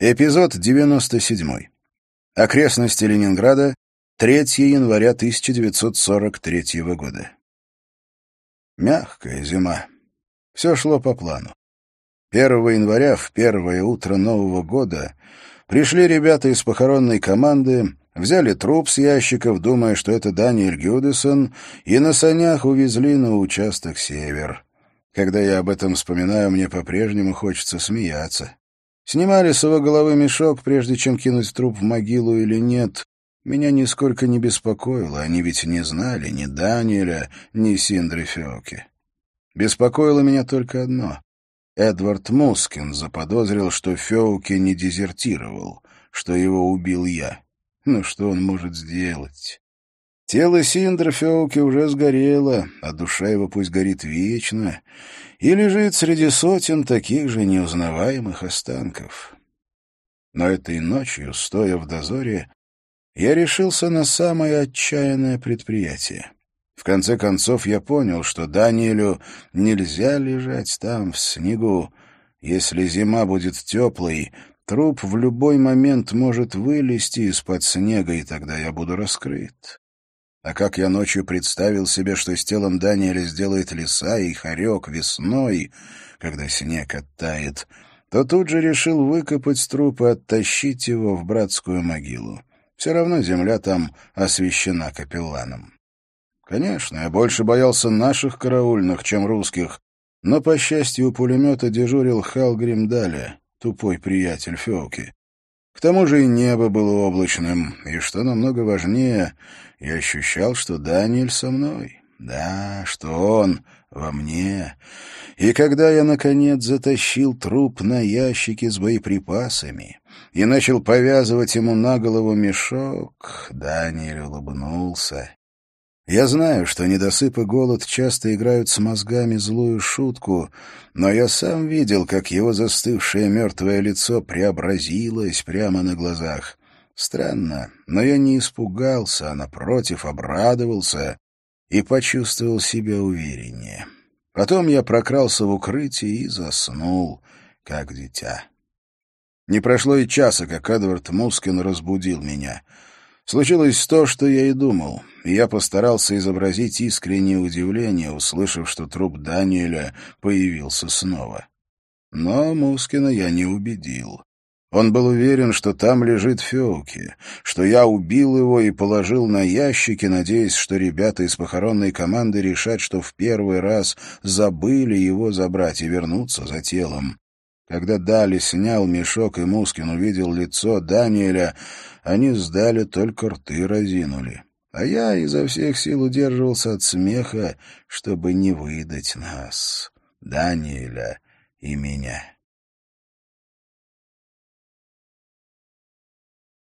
Эпизод 97. Окрестности Ленинграда. 3 января 1943 года. Мягкая зима. Все шло по плану. 1 января, в первое утро Нового года, пришли ребята из похоронной команды, взяли труп с ящиков, думая, что это Даниэль Гюдесон, и на санях увезли на участок «Север». Когда я об этом вспоминаю, мне по-прежнему хочется смеяться. Снимали с его головы мешок, прежде чем кинуть труп в могилу или нет. Меня нисколько не беспокоило, они ведь не знали ни Даниэля, ни Синдры Феоки. Беспокоило меня только одно. Эдвард Мускин заподозрил, что Феуки не дезертировал, что его убил я. Ну что он может сделать? Тело Синдра Феуки уже сгорело, а душа его пусть горит вечно, и лежит среди сотен таких же неузнаваемых останков. Но этой ночью, стоя в дозоре, я решился на самое отчаянное предприятие. В конце концов я понял, что Даниэлю нельзя лежать там, в снегу. Если зима будет теплой, труп в любой момент может вылезти из-под снега, и тогда я буду раскрыт. А как я ночью представил себе, что с телом Даниэля сделает лиса и хорек весной, когда снег оттает, то тут же решил выкопать труп и оттащить его в братскую могилу. Все равно земля там освящена капелланом. Конечно, я больше боялся наших караульных, чем русских, но, по счастью, у пулемета дежурил Хал Гримдаля, тупой приятель Феоки. К тому же и небо было облачным, и, что намного важнее, я ощущал, что Даниэль со мной. Да, что он во мне. И когда я, наконец, затащил труп на ящике с боеприпасами и начал повязывать ему на голову мешок, Даниэль улыбнулся. Я знаю, что недосып и голод часто играют с мозгами злую шутку, но я сам видел, как его застывшее мертвое лицо преобразилось прямо на глазах. Странно, но я не испугался, а, напротив, обрадовался и почувствовал себя увереннее. Потом я прокрался в укрытие и заснул, как дитя. Не прошло и часа, как Эдвард Мускин разбудил меня — Случилось то, что я и думал, и я постарался изобразить искреннее удивление, услышав, что труп Даниэля появился снова. Но Мускина я не убедил. Он был уверен, что там лежит Феуки, что я убил его и положил на ящики, надеясь, что ребята из похоронной команды решат, что в первый раз забыли его забрать и вернуться за телом. Когда Дали снял мешок и Мускин увидел лицо Даниэля, они сдали, только рты разинули. А я изо всех сил удерживался от смеха, чтобы не выдать нас, Даниэля и меня.